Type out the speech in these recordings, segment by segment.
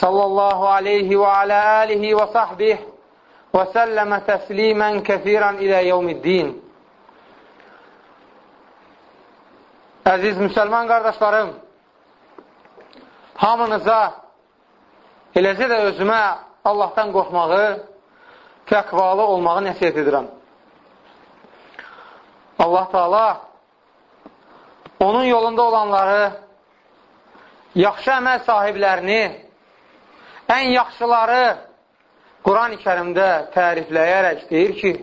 sallallahu aleyhi və alə alihi və sahbih və səlləmə təslimən kəfirən ilə yevmiddin. Əziz müsəlman qardaşlarım, hamınıza, eləcə də özümə Allahdan qorxmağı, təqvalı olmağı nəsiyyət edirəm. Allah Taala onun yolunda olanları, yaxşı əməl sahiblərini ən yaxşıları Quran-ı kərimdə tərifləyərək deyir ki,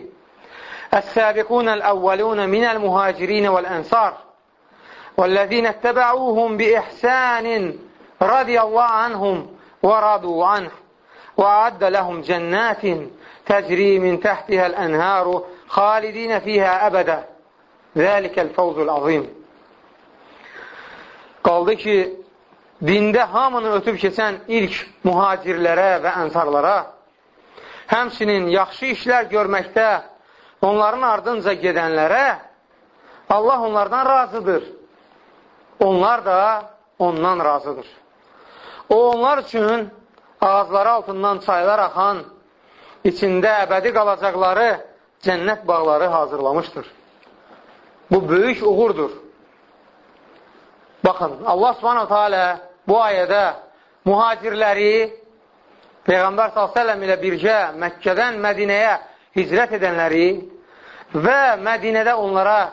Əs-səbiqunəl əvvəlunə minəl mühacirinə vəl-ənsar والذين اتبعوهم بإحسان رضي الله عنهم ورضوا عنه وأعد لهم جنات تجري من تحتها الأنهار خالدين فيها أبدا ذلك الفوز العظيم qaldı ki, dində hamını ötüb keçən ilk mühacirlərə və ənsarlara, həmsinin yaxşı işlər görməkdə onların ardınca gedənlərə Allah onlardan razıdır. Onlar da ondan razıdır. O, onlar üçün ağızları altından çaylar axan, içində əbədi qalacaqları cənnət bağları hazırlamışdır. Bu böyük uğurdur. Baxın, Allah subhanahu teala bu ayədə mühacirləri Peyğəmbər s.ə.v ilə bircə Məkkədən Mədinəyə hicrət edənləri və Mədinədə onlara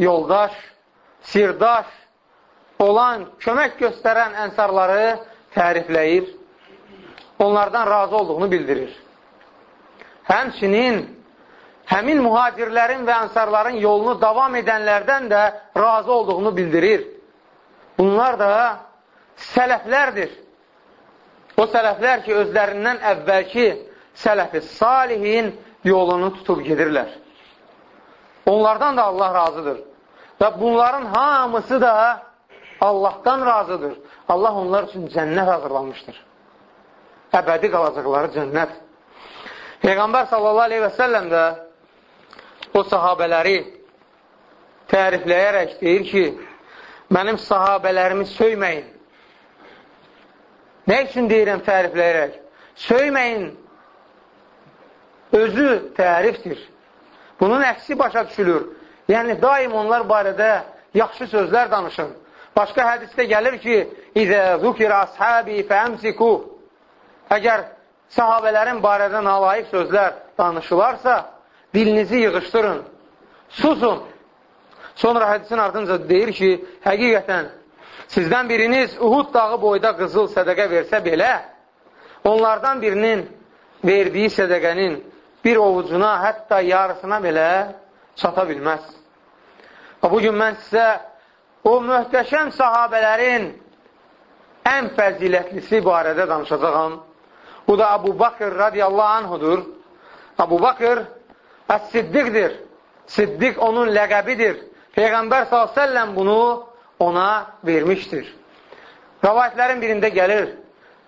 yoldaş, sirdaş, olan, kömək göstərən ənsarları tərifləyir, onlardan razı olduğunu bildirir. Həmçinin həmin mühacirlərin və ənsarların yolunu davam edənlərdən də razı olduğunu bildirir. Bunlar da sələflərdir. O sələflər ki, özlərindən əvvəlki sələfi salihin yolunu tutub gedirlər. Onlardan da Allah razıdır. Və bunların hamısı da Allahdan razıdır. Allah onlar üçün cənnət hazırlanmışdır. Əbədi qalacaqları cənnət. Peyğəmbər sallallahu aleyhi və səlləm də o sahabələri tərifləyərək deyir ki, mənim sahabələrimi söyməyin. Nə üçün deyirəm tərifləyərək? Söyməyin özü tərifdir. Bunun əksi başa düşülür. Yəni, daim onlar barədə yaxşı sözlər danışın. Başqa hədisdə gəlir ki, İzə zukir ashabi fəəmsiku Əgər sahabələrin barədə nalayiq sözlər danışılarsa, dilinizi yığışdırın, susun. Sonra hədisin ardınca deyir ki, həqiqətən sizdən biriniz Uhud dağı boyda qızıl sədəqə versə belə, onlardan birinin verdiyi sədəqənin bir ovucuna, hətta yarısına belə çata bilməz. Bugün mən sizə o möhtəşəm sahabələrin ən fəzilətlisi barədə danışacaqam. Bu da Abu Bakır radiyallahu anhudur. Abu Bakır Əs-Siddiqdir. Siddiq onun ləqəbidir. Peyğəmbər s.ə.v bunu ona vermişdir. Rəvayətlərin birində gəlir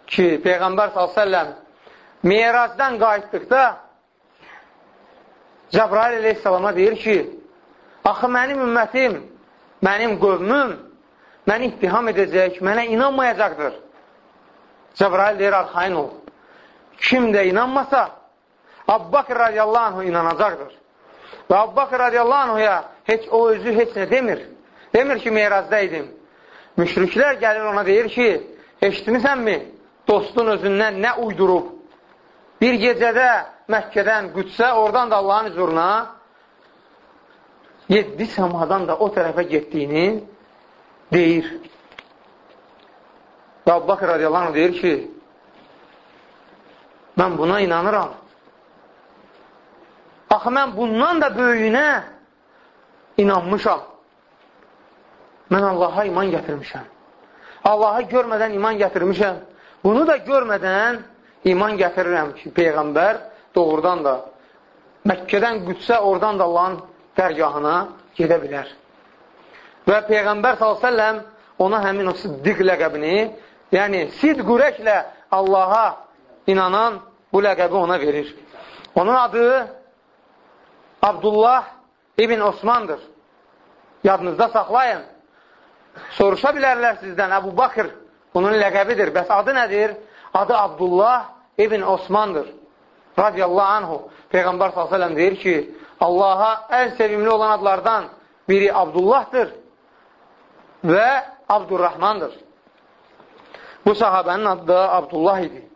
ki, Peyğəmbər s.ə.v Meyrazdan qayıtdıqda Cəbrail aleyhissalama deyir ki, axı mənim ümmətim mənim qövmüm məni ittiham edəcək, mənə inanmayacaqdır. Cəbrail deyir, arxain ol. Kim də inanmasa, Abbaqir radiyallahu anhu inanacaqdır. Və Abbaqir radiyallahu anhuya heç o özü heç nə demir. Demir ki, meyrazda idim. Müşriklər gəlir ona deyir ki, eşitmisənmi? Dostun özündən nə uydurub? Bir gecədə Məkkədən Qüdsə, oradan da Allahın hüzuruna yeddi səmadan da o tərəfə getdiyini deyir. Və Abbaqir radiyallahu anh deyir ki, mən buna inanıram. Axı, mən bundan da böyüyünə inanmışam. Mən Allaha iman gətirmişəm. Allahı görmədən iman gətirmişəm. Bunu da görmədən iman gətirirəm ki, Peyğəmbər doğrudan da Məkkədən qüdsə oradan da Allahın dərgahına gedə bilər. Və Peyğəmbər s.ə.v ona həmin o siddiq ləqəbini, yəni sid qürəklə Allaha inanan bu ləqəbi ona verir. Onun adı Abdullah ibn Osmandır. Yadınızda saxlayın. Soruşa bilərlər sizdən, Əbu Bakır bunun ləqəbidir. Bəs adı nədir? Adı Abdullah ibn Osmandır. Radiyallahu anhu. Peyğəmbər s.ə.v deyir ki, Allaha ən sevimli olan adlardan biri Abdullahdır və Abdurrahmandır. Bu sahabənin adı da Abdullah idi.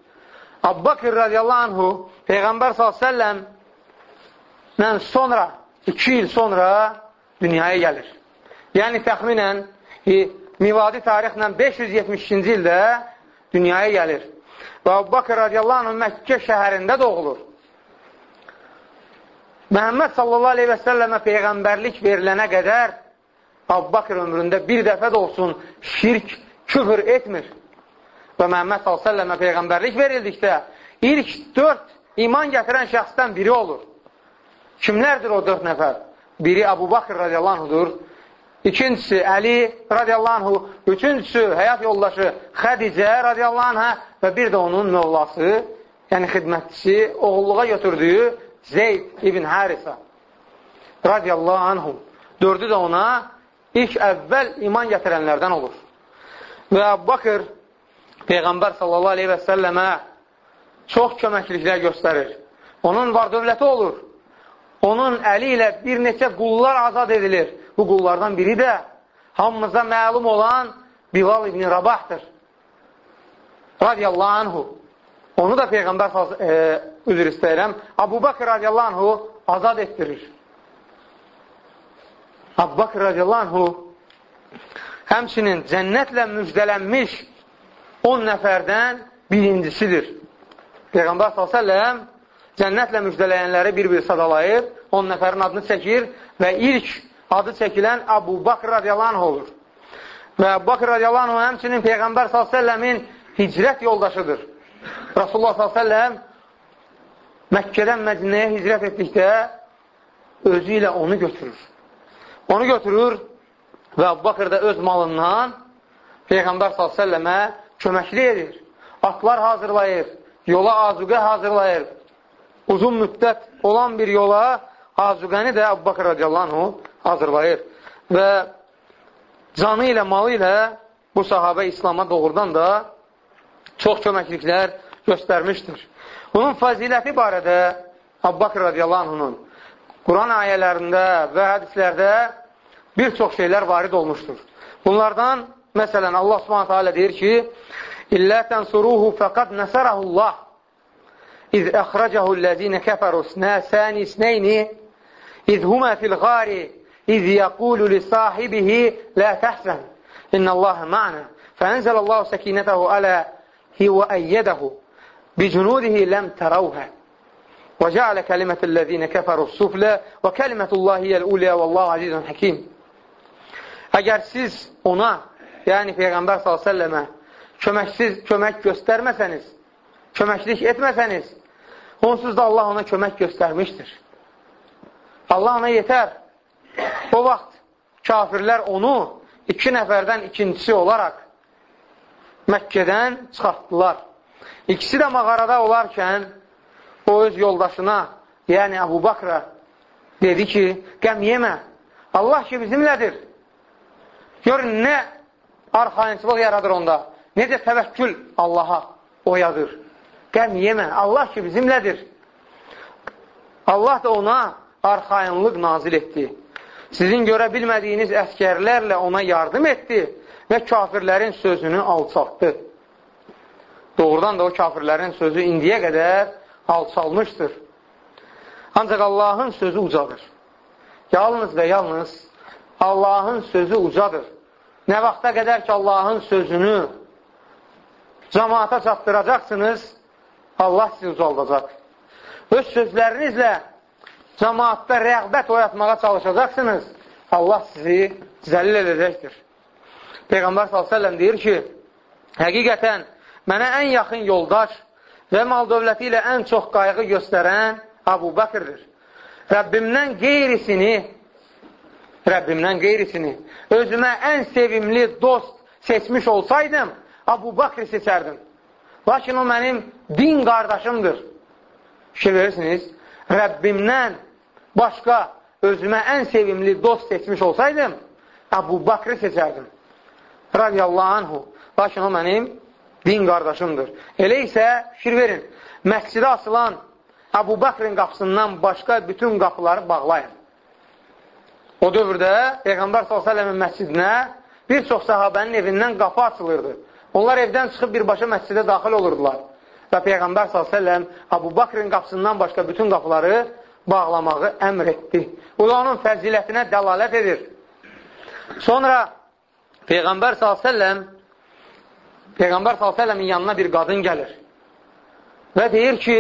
Abbaqir radiyallahu anhu Peyğəmbər s.ə.v sonra, iki il sonra dünyaya gəlir. Yəni təxminən miladi tarixlə 572-ci ildə dünyaya gəlir. Və Abbaqir radiyallahu anh Məkkə şəhərində doğulur. Məhəmməd sallallahu aleyhi və səlləmə Peyğəmbərlik verilənə qədər Abbaqir ömründə bir dəfə də olsun şirk, küfür etmir. Və Məhəmməd s.ə.və Peyğəmbərlik verildikdə ilk dörd iman gətirən şəxsdən biri olur. Kimlərdir o dörd nəfər? Biri Abu Bakr radiyallahu anhudur, ikincisi Əli radiyallahu anhu, üçüncüsü həyat yoldaşı Xədicə radiyallahu anhə və bir də onun mövlası, yəni xidmətçisi, oğulluğa götürdüyü Zeyd ibn Harisə radiyallahu anhu. Dördü də ona ilk əvvəl iman gətirənlərdən olur. Və Bakr Peyğəmbər sallallahu aleyhi və səlləmə çox köməkliklər göstərir. Onun var dövləti olur. Onun əli ilə bir neçə qullar azad edilir. Bu qullardan biri də hamımıza məlum olan Bilal ibn Rabahdır. Radiyallahu anhu. Onu da Peyğəmbər e, üzr istəyirəm. Abu Bakr radiyallahu anhu azad etdirir. Abu Bakr radiyallahu anhu həmçinin cənnətlə müjdələnmiş 10 nəfərdən birincisidir. Peyğəmbər s.ə.v cənnətlə müjdələyənləri bir-bir sadalayır, 10 nəfərin adını çəkir və ilk adı çəkilən Abu Bakr radiyallahu olur. Və Abu Bakr radiyallahu həmçinin Peyğəmbər s.ə.v-in hicrət yoldaşıdır. Rasulullah s.ə.v Məkkədən Mədinəyə hicrət etdikdə özü ilə onu götürür. Onu götürür və Abu Bakr da öz malından Peyğəmbər s.ə.və köməkli edir. Atlar hazırlayır, yola azuqə hazırlayır. Uzun müddət olan bir yola azuqəni də Əbu Bakır radiyallahu hazırlayır. Və canı ilə, malı ilə bu sahabə İslama doğrudan da çox köməkliklər göstərmişdir. Bunun faziləti barədə Əbu Bakır radiyallahu Quran ayələrində və hədislərdə bir çox şeylər varid olmuşdur. Bunlardan, məsələn, Allah subhanətə alə deyir ki, İllə tənsuruhu fəqad nəsərəhullah İz əxrəcəhu ləzinə kəfəru snəsəni snəyni İz humə fil qari إذ يقول لصاحبه لا تحزن إن الله معنا. فأنزل الله سكينته على وأيده بجنوده لم تروها. وجعل كلمة الذين كفروا السفلى وكلمة الله هي الأولى والله عزيز حكيم. Əgər siz ona, yəni Peyğəmbər s.ə.və köməksiz kömək göstərməsəniz, köməklik etməsəniz, onsuz الله Allah ona kömək göstərmişdir. الله ona yetər, O vaxt kafirlər onu iki nəfərdən ikincisi olaraq Məkkədən çıxartdılar. İkisi də mağarada olarkən o öz yoldaşına, yəni Əbu Bakra dedi ki, qəm yemə, Allah ki bizimlədir. Görün, nə arxayınçılıq yaradır onda. Necə təvəkkül Allaha oyadır. Qəm yemə, Allah ki bizimlədir. Allah da ona arxayınlıq nazil etdi. Sizin görə bilmədiyiniz əskərlərlə ona yardım etdi və kafirlərin sözünü alçaltdı. Doğrudan da o kafirlərin sözü indiyə qədər alçalmışdır. Ancaq Allahın sözü ucadır. Yalnız və yalnız Allahın sözü ucadır. Nə vaxta qədər ki, Allahın sözünü cəmaata çatdıracaqsınız, Allah sizi uzaldacaq. Öz sözlərinizlə cəmaatda rəğbət oyatmağa çalışacaqsınız, Allah sizi zəlil edəcəkdir. Peyğəmbər s.ə.v deyir ki, həqiqətən mənə ən yaxın yoldaş və mal dövləti ilə ən çox qayğı göstərən Abu Bakırdır. Rəbbimdən qeyrisini Rəbbimdən qeyrisini özümə ən sevimli dost seçmiş olsaydım, Abu Bakr seçərdim. Lakin o mənim din qardaşımdır. Fikir verirsiniz, Rəbbimdən başqa özümə ən sevimli dost seçmiş olsaydım, Abu Bakrı seçərdim. Radiyallahu anhu. Lakin o mənim din qardaşımdır. Elə isə fikir verin, məscidə asılan Abu Bakrin qapısından başqa bütün qapıları bağlayın. O dövrdə Peyğəmbər s.ə.v-in məscidinə bir çox səhabənin evindən qapı açılırdı. Onlar evdən çıxıb birbaşa məscidə daxil olurdular. Və Peyğəmbər s.ə.v Abu Bakrin qapısından başqa bütün qapıları bağlamağı əmr etdi. Bu da onun fəzilətinə dəlalət edir. Sonra Peyğəmbər s.ə.v Peyğəmbər s.ə.v-in yanına bir qadın gəlir və deyir ki,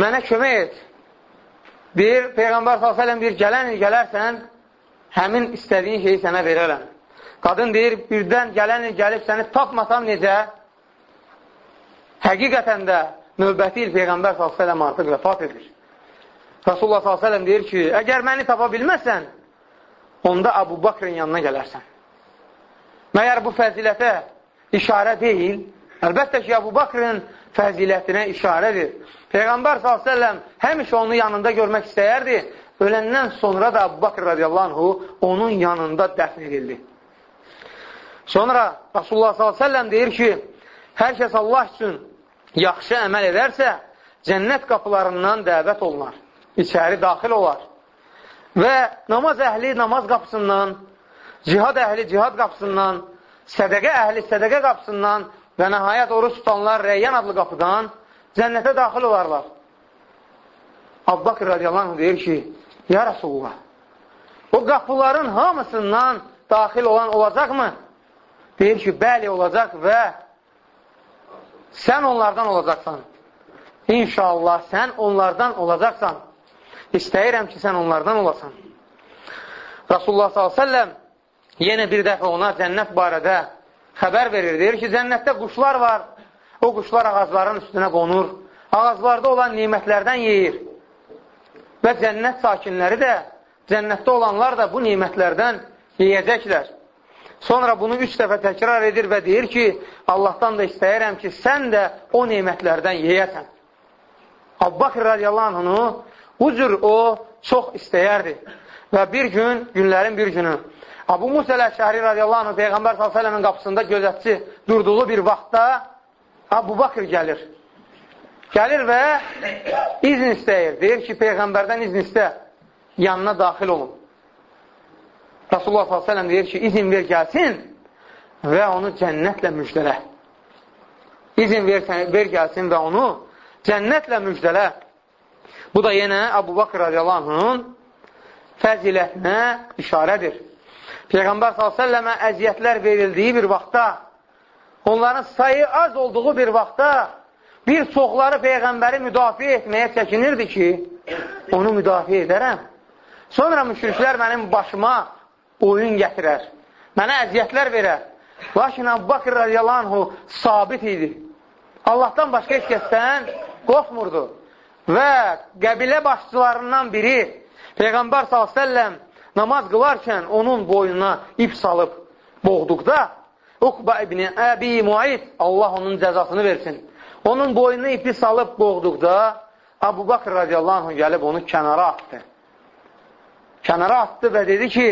mənə kömək et. Deyir, Peyğəmbər s.ə.v bir gələn il gələrsən, həmin istədiyin şeyi sənə verərəm. Qadın deyir, birdən gələn il gəlib səni tapmasam necə? Həqiqətən də növbəti il Peyğəmbər s.ə.v artıq vəfat edir. Rasulullah s.ə.v deyir ki, əgər məni tapa bilməsən, onda Abu Bakrın yanına gələrsən. Məyər bu fəzilətə işarə deyil? Əlbəttə ki, Abu Bakrın fəzilətinə işarədir. Peyğəmbər s.ə.v həmişə onu yanında görmək istəyərdi. Öləndən sonra da Abu Bakr radiyallahu onun yanında dəfn edildi. Sonra Rasulullah s.ə.v deyir ki, hər kəs Allah üçün yaxşı əməl edərsə, cənnət qapılarından dəvət olunar, içəri daxil olar. Və namaz əhli namaz qapısından, cihad əhli cihad qapısından, sədəqə əhli sədəqə qapısından və nəhayət oruç tutanlar Rəyyan adlı qapıdan cənnətə daxil olarlar. Abbaqir radiyallahu anh deyir ki, Ya Rasulullah, o qapıların hamısından daxil olan olacaqmı? Deyir ki, bəli olacaq və sən onlardan olacaqsan. İnşallah sən onlardan olacaqsan. İstəyirəm ki, sən onlardan olasan. Rasulullah s.ə.v yenə bir dəfə ona cənnət barədə xəbər verir. Deyir ki, cənnətdə quşlar var. O quşlar ağacların üstünə qonur. Ağaclarda olan nimətlərdən yeyir. Və cənnət sakinləri də, cənnətdə olanlar da bu nimətlərdən yeyəcəklər. Sonra bunu üç dəfə təkrar edir və deyir ki, Allahdan da istəyirəm ki, sən də o nemətlərdən yeyəsən. Abbaqir radiyallahu anhını bu cür o çox istəyərdi. Və bir gün, günlərin bir günü, Abu Musa Əl-Şəhri radiyallahu anh Peyğəmbər s.ə.v-in qapısında gözətçi durduğu bir vaxtda Abu Bakır gəlir. Gəlir və izn istəyir. Deyir ki, Peyğəmbərdən izn istə, yanına daxil olun. Rasulullah s.ə.v deyir ki, izin ver gəlsin və onu cənnətlə müjdələ. İzin ver, ver gəlsin və onu cənnətlə müjdələ. Bu da yenə Abu Bakr radiyallahu fəzilətinə işarədir. Peyğəmbər s.ə.və əziyyətlər verildiyi bir vaxtda, onların sayı az olduğu bir vaxtda bir çoxları Peyğəmbəri müdafiə etməyə çəkinirdi ki, onu müdafiə edərəm. Sonra müşriklər mənim başıma oyun gətirər, mənə əziyyətlər verər. Lakin Abbaqir radiyallahu sabit idi. Allahdan başqa heç kəsdən qorxmurdu. Və qəbilə başçılarından biri Peyğəmbər s.ə.v namaz qılarkən onun boynuna ip salıb boğduqda, Uqba ibn Əbi Muayid, Allah onun cəzasını versin. Onun boynuna ipi salıb boğduqda, Abu Bakr radiyallahu anh gəlib onu kənara atdı. Kənara atdı və dedi ki,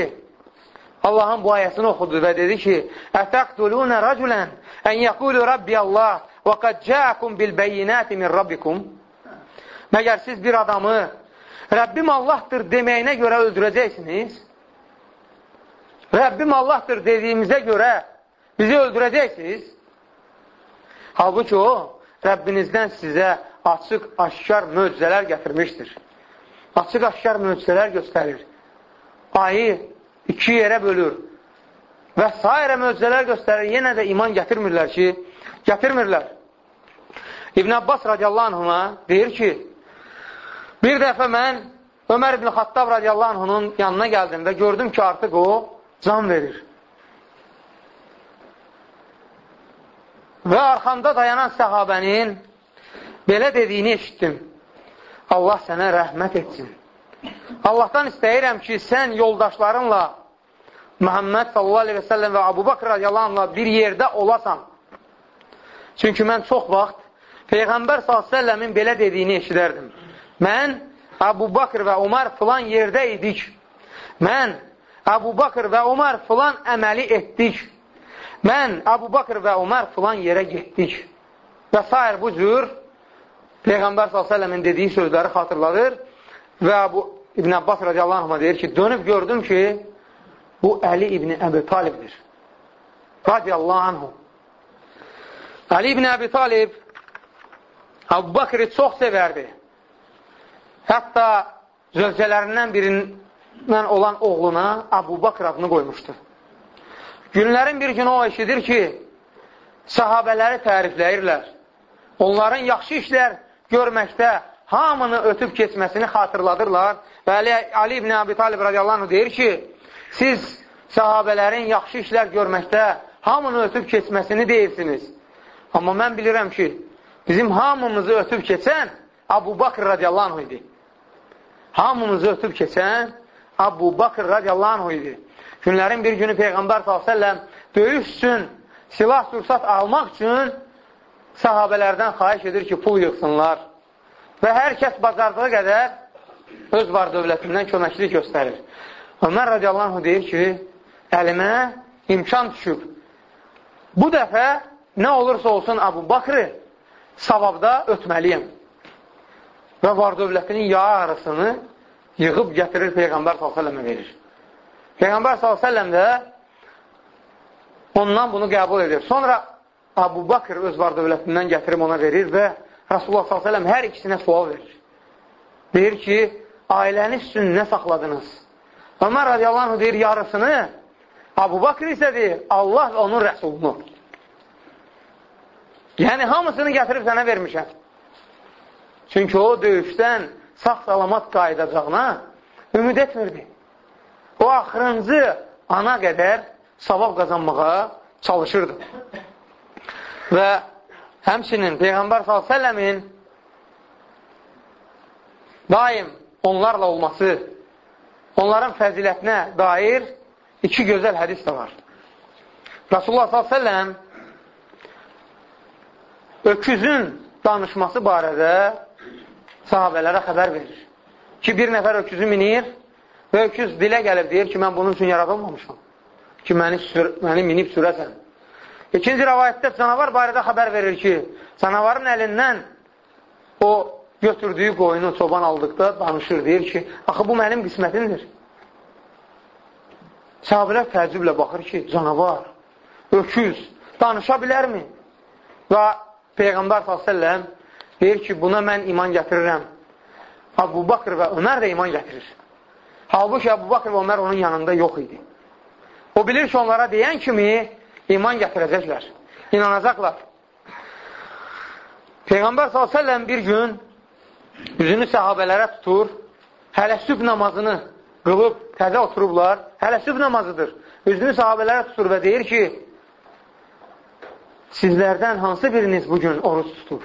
Allahın bu ayəsini oxudu və dedi ki, Ətəqtulunə rəculən ən yəqulu Rabbi Allah və qad cəəkum bil bəyinəti min Rabbikum Məgər siz bir adamı Rəbbim Allahdır deməyinə görə öldürəcəksiniz. Rəbbim Allahdır dediyimizə görə bizi öldürəcəksiniz. Halbuki o, Rəbbinizdən sizə açıq, aşkar möcüzələr gətirmişdir. Açıq, aşkar möcüzələr göstərir. Ayı iki yerə bölür və s. möcüzələr göstərir. Yenə də iman gətirmirlər ki, gətirmirlər. İbn Abbas radiyallahu anhına deyir ki, Bir dəfə mən Ömər ibn Xattab radiyallahu anhunun yanına gəldim və gördüm ki, artıq o can verir. və arxamda dayanan səhabənin belə dediyini eşitdim. Allah sənə rəhmət etsin. Allahdan istəyirəm ki, sən yoldaşlarınla Muhammed sallallahu aleyhi və səlləm və Abu Bakr radiyallahu bir yerdə olasan. Çünki mən çox vaxt Peyğəmbər s.ə.v-in belə dediyini eşidərdim. Mən Abu Bakr və Umar filan yerdə idik. Mən Abu Bakr və Umar filan əməli etdik. Mən Abu Bakr və Umar filan yerə getdik. Və s. bu cür Peyğəmbər s.ə.v-in dediyi sözləri xatırladır və Abu İbn Abbas radiyallahu anh deyir ki, dönüb gördüm ki, bu Əli İbn Əbi Talibdir. Radiyallahu anhu. Əli İbn Əbi Talib Abu Bakri çox sevərdi. Hətta zövcələrindən birindən olan oğluna Abu Bakr adını qoymuşdu. Günlərin bir günü o eşidir ki, sahabələri tərifləyirlər. Onların yaxşı işlər görməkdə hamını ötüb keçməsini xatırladırlar və Ali, Ali ibn Abi Talib radiyallahu deyir ki, siz sahabələrin yaxşı işlər görməkdə hamını ötüb keçməsini deyirsiniz. Amma mən bilirəm ki, bizim hamımızı ötüb keçən Abu Bakr radiyallahu idi. Hamımızı ötüb keçən Abu Bakr radiyallahu idi. Günlərin bir günü Peyğəmbər s.ə.v döyüş üçün, silah sursat almaq üçün sahabələrdən xaiş edir ki, pul yığsınlar. Və hər kəs bacardığı qədər öz var dövlətindən köməklik göstərir. Ömər radiyallahu deyir ki, əlimə imkan düşüb. Bu dəfə nə olursa olsun Abu Bakrı savabda ötməliyəm. Və var dövlətinin yağ arasını yığıb gətirir Peyğəmbər s.ə.və verir. Peyğəmbər s.ə.v də ondan bunu qəbul edir. Sonra Abu Bakr öz var dövlətindən gətirib ona verir və Rasulullah s.ə.v hər ikisinə sual verir. Deyir ki, ailəniz üçün nə saxladınız? Ömər radiyallahu deyir, yarısını, Abu Bakr isə deyir, Allah və onun rəsulunu. Yəni, hamısını gətirib sənə vermişəm. Çünki o döyüşdən sağ-salamat qayıdacağına ümid etmirdi. O axırıncı ana qədər savab qazanmağa çalışırdı. Və Həmçinin Peyğəmbər s.ə.v-in daim onlarla olması, onların fəzilətinə dair iki gözəl hədis də var. Rasulullah s.ə.v öküzün danışması barədə sahabələrə xəbər verir. Ki, bir nəfər öküzü minir və öküz dilə gəlib deyir ki, mən bunun üçün yaradılmamışam. Ki, məni, sür məni minib sürəsən. İkinci rəvayətdə canavar barədə xəbər verir ki, canavarın əlindən o götürdüyü qoyunu çoban aldıqda danışır, deyir ki, axı bu mənim qismətimdir. Sahabilər təəccüblə baxır ki, canavar, öküz, danışa bilərmi? Və Peyğəmbər s.ə.v deyir ki, buna mən iman gətirirəm. Abu Bakr və Ömər də iman gətirir. Halbuki Abu Bakr və Ömər onun yanında yox idi. O bilir ki, onlara deyən kimi iman gətirəcəklər, inanacaqlar. Peyğəmbər s.ə.v bir gün üzünü səhabələrə tutur, hələ süb namazını qılıb, təzə oturublar, hələ süb namazıdır. Üzünü sahabələrə tutur və deyir ki, sizlərdən hansı biriniz bugün oruç tutur?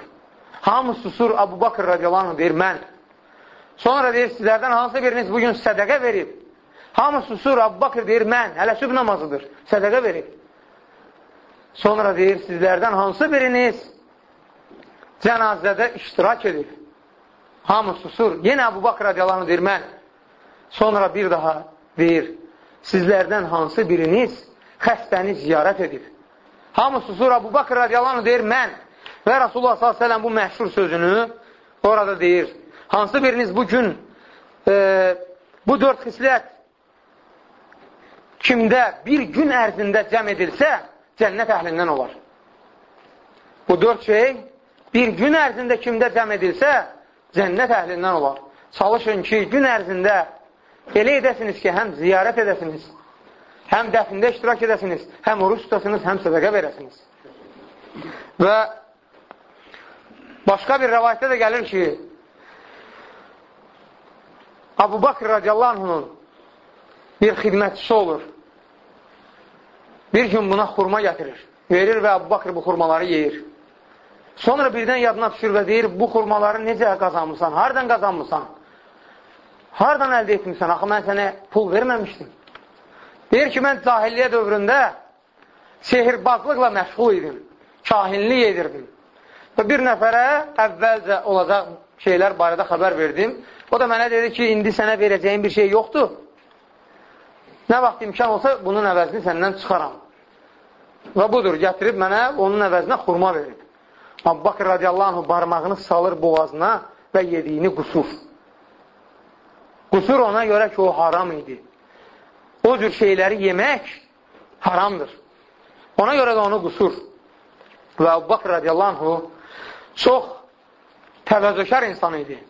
Hamı susur, Abu Bakır radiyallahu deyir, mən. Sonra deyir, sizlərdən hansı biriniz bugün sədəqə verib? Hamı susur, Abu Bakır deyir, mən. Hələ süb namazıdır, sədəqə verib. Sonra deyir, sizlərdən hansı biriniz cənazədə iştirak edir? Hamı susur. Yenə Əbu Bakr radiyalarını deyir, mən. Sonra bir daha deyir, sizlərdən hansı biriniz xəstəni ziyarət edir? Hamı susur, Əbu Bakr radiyalarını deyir, mən. Və Rasulullah s.ə.v bu məşhur sözünü orada deyir, hansı biriniz bu gün e, bu dörd xislət kimdə bir gün ərzində cəm edilsə, cənnət əhlindən olar. Bu dörd şey bir gün ərzində kimdə cəm edilsə, cənnət əhlindən olar. Çalışın ki, gün ərzində elə edəsiniz ki, həm ziyarət edəsiniz, həm dəfində iştirak edəsiniz, həm oruç tutasınız, həm sədəqə verəsiniz. Və başqa bir rəvayətdə də gəlir ki, Abu Bakr radiyallahu anh'ın bir xidmətçisi olur. Bir gün buna xurma gətirir. verir və Əbu Bakır bu xurmaları yeyir. Sonra birdən yadına düşür və deyir, bu xurmaları necə qazanmısan, hardan qazanmısan, hardan əldə etmirsən, axı mən sənə pul verməmişdim. Deyir ki, mən cahilliyə dövründə sehirbazlıqla məşğul idim, kahinlik edirdim. Və bir nəfərə əvvəlcə olacaq şeylər barədə xəbər verdim. O da mənə dedi ki, indi sənə verəcəyim bir şey yoxdur. Nə vaxt imkan olsa, bunun əvəzini səndən çıxaram. Və budur, gətirib mənə onun əvəzinə xurma verib. Abbaqir radiyallahu anh barmağını salır boğazına və yediyini qusur. Qusur ona görə ki, o haram idi. O cür şeyləri yemək haramdır. Ona görə də onu qusur. Və Abbaqir radiyallahu anh çox təvəzzökar insan idi.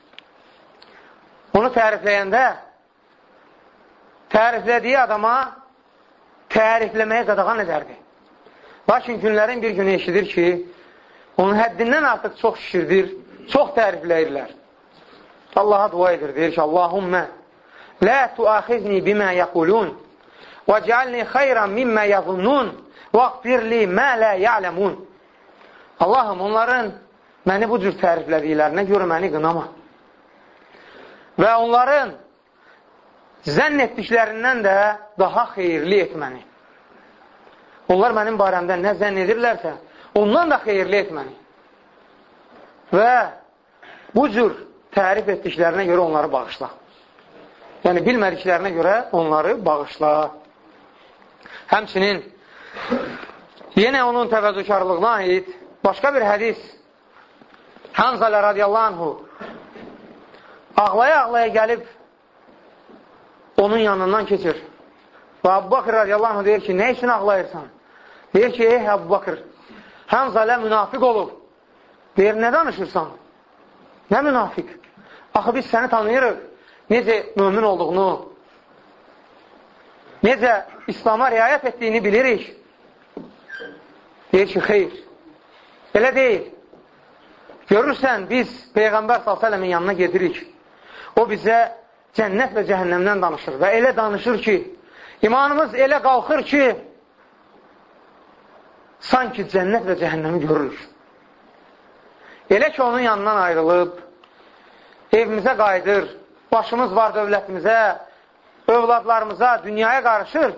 Onu tərifləyəndə təriflədiyi adama tərifləməyə qadağan edərdi. Lakin günlərin bir günü eşidir ki, onun həddindən artıq çox şişirdir, çox tərifləyirlər. Allaha dua edir, deyir ki, Allahummə, lə tuaxizni bimə yəqulun və cəalni xeyran mimmə yəzunnun və qfirli mə lə ya'ləmun. Allahım, onların məni bu cür təriflədiklərinə görə məni qınama. Və onların zənn etdiklərindən də daha xeyirli et məni. Onlar mənim barəmdə nə zənn edirlərsə, ondan da xeyirli et məni. Və bu cür tərif etdiklərinə görə onları bağışla. Yəni, bilmədiklərinə görə onları bağışla. Həmçinin yenə onun təvəzzükarlığına aid başqa bir hədis Hanzalə radiyallahu anhu ağlaya-ağlaya gəlib onun yanından keçir. Və Abu Bakır radiyallahu anh deyir ki, nə üçün ağlayırsan? Deyir ki, ey Abu Bakır, Həmzalə münafiq olub. Deyir, nə danışırsan? Nə münafiq? Axı biz səni tanıyırıq. Necə mümin olduğunu, necə İslama riayət etdiyini bilirik. Deyir ki, xeyr. Elə deyil. Görürsən, biz Peyğəmbər s.ə.v-in yanına gedirik. O bizə cənnət və cəhənnəmdən danışır və elə danışır ki, imanımız elə qalxır ki, sanki cənnət və cəhənnəmi görürük. Elə ki, onun yanından ayrılıb, evimizə qayıdır, başımız var dövlətimizə, övladlarımıza, dünyaya qarışır,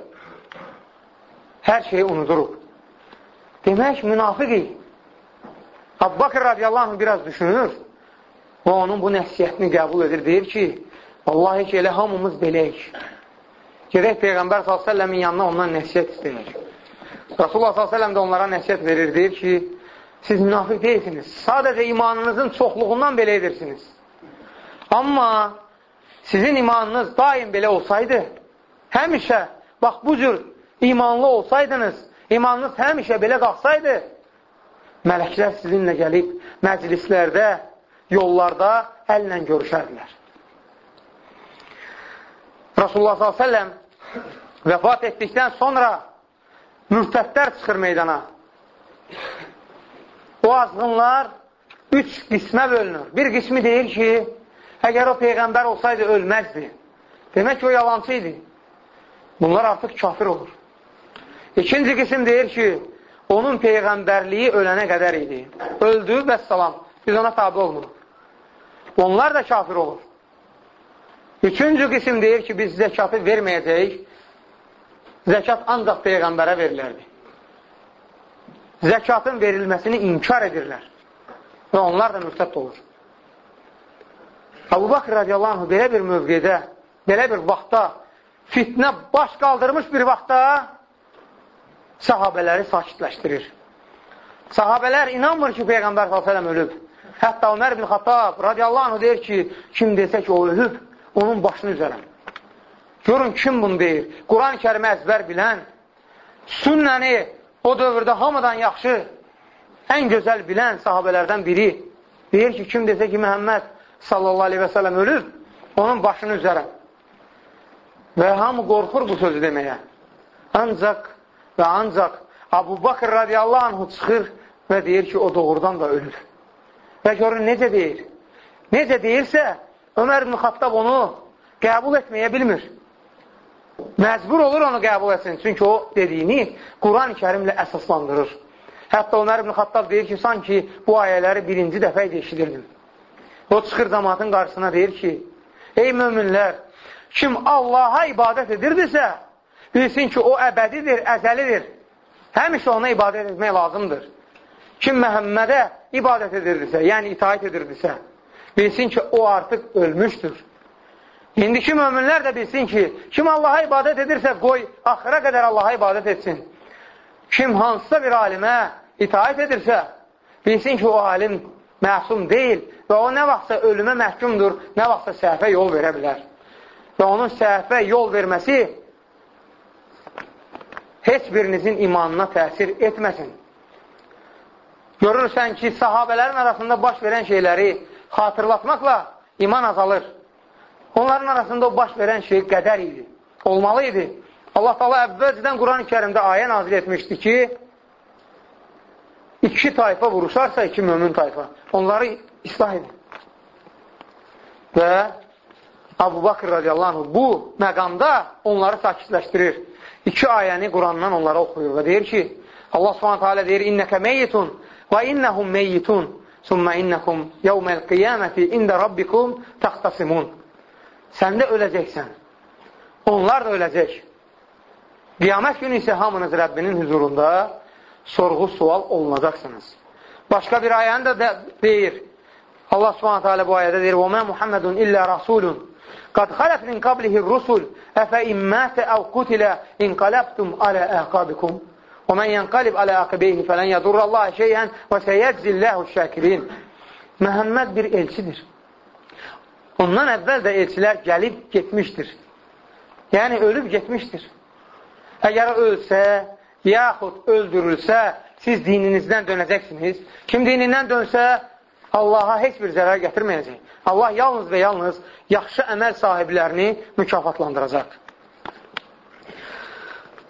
hər şeyi unuduruq. Demək, münafiqik. Abbaqir radiyallahu anh biraz düşünür və onun bu nəsiyyətini qəbul edir. Deyir ki, Vallahi ki, elə hamımız beləyik. Gedək Peyğəmbər s.ə.v-in yanına ondan nəsiyyət istəyir. Rasulullah s.ə.v də onlara nəsiyyət verir, deyir ki, siz münafiq deyilsiniz. Sadəcə imanınızın çoxluğundan belə edirsiniz. Amma sizin imanınız daim belə olsaydı, həmişə, bax bu cür imanlı olsaydınız, imanınız həmişə belə qalsaydı, mələklər sizinlə gəlib məclislərdə, yollarda əllə görüşərdilər. Rasulullah s.ə.v vəfat etdikdən sonra mürtədlər çıxır meydana. O azğınlar üç qismə bölünür. Bir qismi deyir ki, əgər o Peyğəmbər olsaydı ölməzdi. Demək ki, o yalancı idi. Bunlar artıq kafir olur. İkinci qism deyir ki, onun Peyğəmbərliyi ölənə qədər idi. Öldü və salam. Biz ona tabi olmuruq. Onlar da kafir olur. Üçüncü qism deyir ki, biz zəkatı verməyəcəyik. Zəkat ancaq Peyğəmbərə verilərdi. Zəkatın verilməsini inkar edirlər. Və onlar da mürtəd olur. Abu Bakr radiyallahu anh belə bir mövqedə, belə bir vaxtda, fitnə baş qaldırmış bir vaxtda sahabələri sakitləşdirir. Sahabələr inanmır ki, Peyğəmbər s.ə.v ölüb. Hətta Ömər ibn Xattab radiyallahu anh deyir ki, kim desə ki, o ölüb, onun başını üzərəm. Görün, kim bunu deyir? Quran-ı kərimi əzbər bilən, sünnəni o dövrdə hamıdan yaxşı, ən gözəl bilən sahabələrdən biri deyir ki, kim desə ki, Məhəmməd sallallahu aleyhi və sələm ölüb, onun başını üzərəm. Və hamı qorxur bu sözü deməyə. Ancaq və ancaq Abu Bakr radiyallahu anhu çıxır və deyir ki, o doğrudan da ölür. Və görün, necə deyir? Necə deyirsə, Ömər ibn Xattab onu qəbul etməyə bilmir. Məcbur olur onu qəbul etsin. Çünki o dediyini Quran-ı kərimlə əsaslandırır. Hətta Ömər ibn Xattab deyir ki, sanki bu ayələri birinci dəfə idi eşidirdim. O çıxır cəmatın qarşısına deyir ki, ey möminlər, kim Allaha ibadət edirdirsə, bilsin ki, o əbədidir, əzəlidir. Həmişə ona ibadət etmək lazımdır. Kim Məhəmmədə ibadət edirdirsə, yəni itaət edirdirsə, bilsin ki, o artıq ölmüşdür. İndiki möminlər də bilsin ki, kim Allaha ibadət edirsə, qoy axıra qədər Allaha ibadət etsin. Kim hansısa bir alimə itaət edirsə, bilsin ki, o alim məsum deyil və o nə vaxtsa ölümə məhkumdur, nə vaxtsa səhvə yol verə bilər. Və onun səhvə yol verməsi heç birinizin imanına təsir etməsin. Görürsən ki, sahabələrin arasında baş verən şeyləri xatırlatmaqla iman azalır. Onların arasında o baş verən şey qədər idi, olmalı idi. Allah Taala əvvəlcədən Quran-ı Kərimdə ayə nazil etmişdi ki, iki tayfa vuruşarsa, iki mömin tayfa, onları islah edin. Və Abu Bakır radiyallahu anh bu məqamda onları sakitləşdirir. İki ayəni Qurandan onlara oxuyur və deyir ki, Allah subhanətə alə deyir, İnnəkə meyyitun və innəhum meyyitun Summa innakum yawmal qiyaməti ində rabbikum taxtasimun. Sən də öləcəksən. Onlar da öləcək. Qiyamət günü isə hamınız Rəbbinin huzurunda sorğu-sual olunacaqsınız. Başqa bir ayəni də deyir. Allah subhanahu teala bu ayədə deyir: "Və mə Muhammedun illə rasulun qad xalat min qablihi rusul əfə immatə əv qutilə inqalabtum alə əqabikum." وَمَنْ يَنْقَلِبْ عَلَى عَقِبَيْهِ فَلَنْ يَضُرَّ اللّٰهَ شَيْئًا وَسَيَجْزِ اللّٰهُ الشَّاكِرِينَ Məhəmməd bir elçidir. Ondan əvvəl də elçilər gəlib getmişdir. Yəni, ölüb getmişdir. Əgər ölsə, yaxud öldürülsə, siz dininizdən dönəcəksiniz. Kim dinindən dönsə, Allaha heç bir zərər gətirməyəcək. Allah yalnız və yalnız yaxşı əməl sahiblərini mükafatlandıracaq.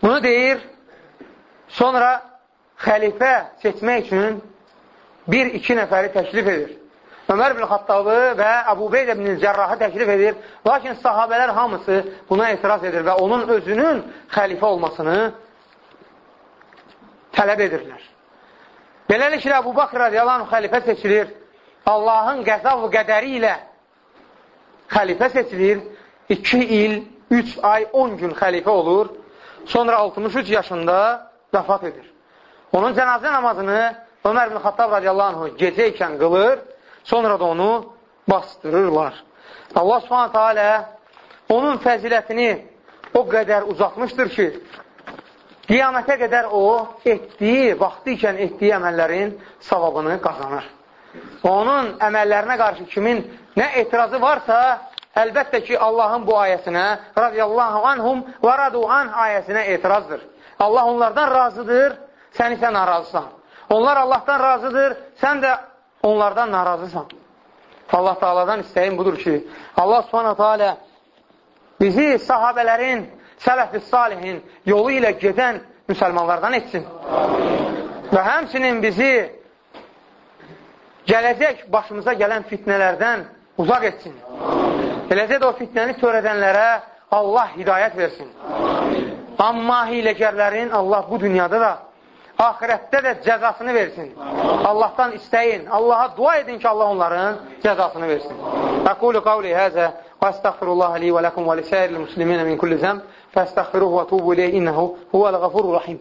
Bunu deyir, sonra xəlifə seçmək üçün bir-iki nəfəri təklif edir. Ömər bin Xattabı və Əbu Beyd ibn Cərrahı təklif edir. Lakin sahabələr hamısı buna etiraz edir və onun özünün xəlifə olmasını tələb edirlər. Beləliklə, Əbu Bakr radiyallahu xəlifə seçilir. Allahın qəza və qədəri ilə xəlifə seçilir. 2 il, 3 ay, 10 gün xəlifə olur. Sonra 63 yaşında vəfat edir. Onun cənazə namazını Ömər bin Xattab radiyallahu anh gecə ikən qılır Sonra da onu bastırırlar. Allah subhanətə alə onun fəzilətini o qədər uzatmışdır ki, qiyamətə qədər o etdiyi, vaxtı ikən etdiyi əməllərin savabını qazanır. Onun əməllərinə qarşı kimin nə etirazı varsa, əlbəttə ki, Allahın bu ayəsinə, radiyallahu anhum və radu anh ayəsinə etirazdır. Allah onlardan razıdır, sən isə narazısan. Onlar Allahdan razıdır, sən də onlardan narazısan. Allah Taala'dan istəyim budur ki, Allah Subhanahu Taala bizi sahabələrin, sələf-i salihin yolu ilə gedən müsəlmanlardan etsin. Və həmçinin bizi gələcək başımıza gələn fitnələrdən uzaq etsin. Eləcə də o fitnəni törədənlərə Allah hidayət versin. Amin. Amma hiləgərlərin Allah bu dünyada da axirətdə də cəzasını versin. Allahdan istəyin, Allaha dua edin ki, Allah onların cəzasını versin. Əqulu qavli həzə və əstəxfirullah li və ləkum və lisəyirli musliminə min kulli zəm fəstəxfiruhu və tubu iləyh innəhu huvəl-ğafurur rahim.